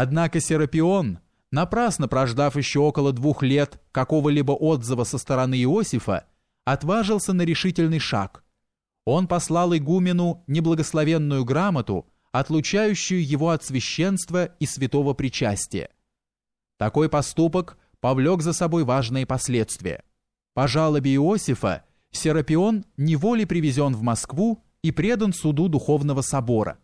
Однако Серапион, напрасно прождав еще около двух лет какого-либо отзыва со стороны Иосифа, отважился на решительный шаг. Он послал игумену неблагословенную грамоту, отлучающую его от священства и святого причастия. Такой поступок повлек за собой важные последствия. По жалобе Иосифа Серапион неволей привезен в Москву и предан суду Духовного собора.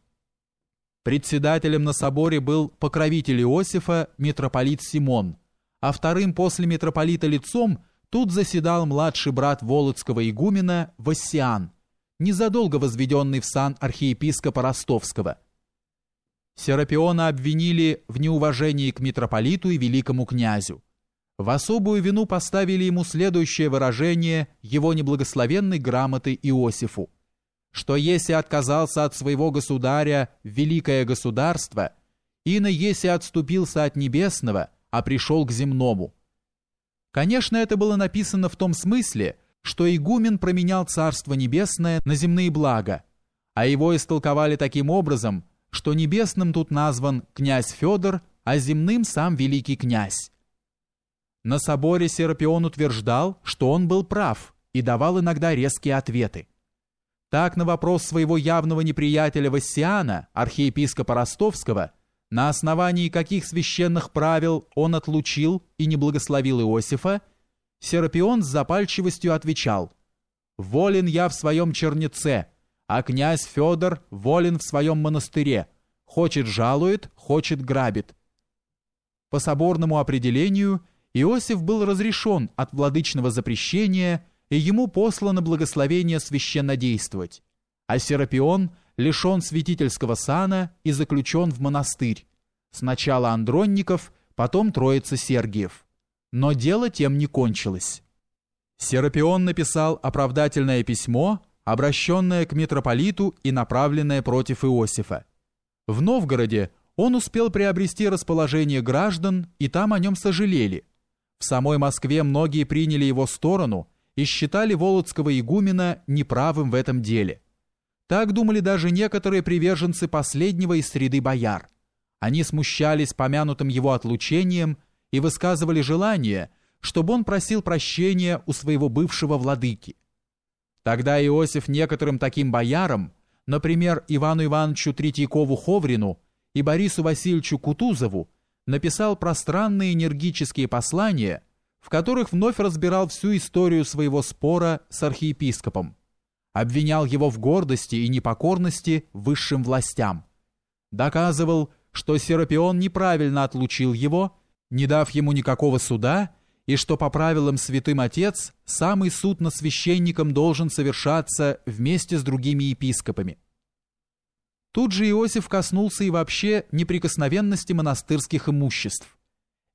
Председателем на соборе был покровитель Иосифа, митрополит Симон, а вторым после митрополита лицом тут заседал младший брат Володского игумена Вассиан, незадолго возведенный в сан архиепископа Ростовского. Серапиона обвинили в неуважении к митрополиту и великому князю. В особую вину поставили ему следующее выражение его неблагословенной грамоты Иосифу что если отказался от своего государя великое государство, ино если отступился от небесного, а пришел к земному. Конечно, это было написано в том смысле, что игумен променял Царство Небесное на земные блага, а его истолковали таким образом, что небесным тут назван князь Федор, а земным сам великий князь. На соборе Серапион утверждал, что он был прав и давал иногда резкие ответы. Так на вопрос своего явного неприятеля Вассиана, архиепископа Ростовского, на основании каких священных правил он отлучил и не благословил Иосифа, Серапион с запальчивостью отвечал «Волен я в своем чернеце, а князь Федор волен в своем монастыре, хочет жалует, хочет грабит». По соборному определению Иосиф был разрешен от владычного запрещения и ему послано благословение священнодействовать, а Серапион лишен святительского сана и заключен в монастырь, сначала Андронников, потом Троица Сергиев. Но дело тем не кончилось. Серапион написал оправдательное письмо, обращенное к митрополиту и направленное против Иосифа. В Новгороде он успел приобрести расположение граждан, и там о нем сожалели. В самой Москве многие приняли его сторону – и считали Володского игумена неправым в этом деле. Так думали даже некоторые приверженцы последнего из среды бояр. Они смущались помянутым его отлучением и высказывали желание, чтобы он просил прощения у своего бывшего владыки. Тогда Иосиф некоторым таким боярам, например, Ивану Ивановичу Третьякову-Ховрину и Борису Васильевичу Кутузову, написал пространные энергические послания – в которых вновь разбирал всю историю своего спора с архиепископом, обвинял его в гордости и непокорности высшим властям, доказывал, что Серапион неправильно отлучил его, не дав ему никакого суда, и что по правилам Святым Отец самый суд над священником должен совершаться вместе с другими епископами. Тут же Иосиф коснулся и вообще неприкосновенности монастырских имуществ –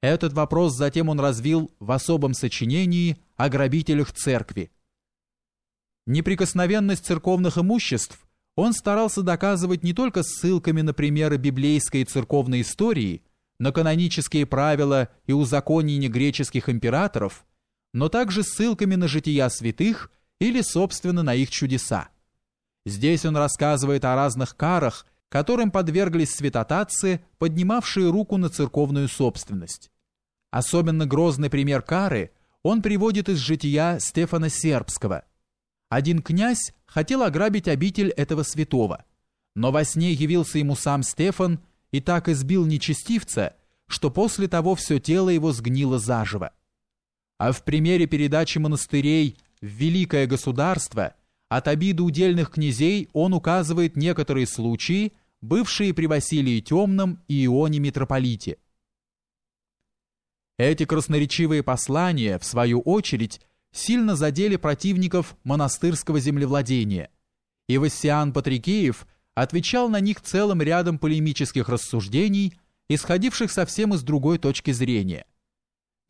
этот вопрос затем он развил в особом сочинении о грабителях церкви. Неприкосновенность церковных имуществ он старался доказывать не только ссылками на примеры библейской и церковной истории, на канонические правила и узаконения греческих императоров, но также ссылками на жития святых или, собственно, на их чудеса. Здесь он рассказывает о разных карах, которым подверглись святотатцы, поднимавшие руку на церковную собственность. Особенно грозный пример кары он приводит из жития Стефана Сербского. Один князь хотел ограбить обитель этого святого, но во сне явился ему сам Стефан и так избил нечестивца, что после того все тело его сгнило заживо. А в примере передачи монастырей в великое государство от обиды удельных князей он указывает некоторые случаи, бывшие при Василии Темном и Ионе Митрополите. Эти красноречивые послания, в свою очередь, сильно задели противников монастырского землевладения, и Вассиан Патрикеев отвечал на них целым рядом полемических рассуждений, исходивших совсем из другой точки зрения.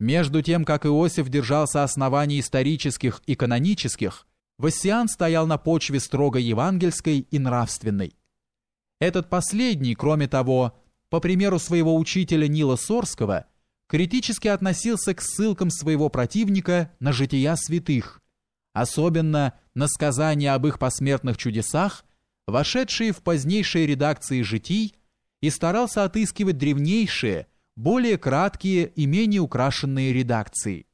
Между тем, как Иосиф держался оснований исторических и канонических, Вассиан стоял на почве строго евангельской и нравственной. Этот последний, кроме того, по примеру своего учителя Нила Сорского, критически относился к ссылкам своего противника на жития святых, особенно на сказания об их посмертных чудесах, вошедшие в позднейшие редакции житий и старался отыскивать древнейшие, более краткие и менее украшенные редакции.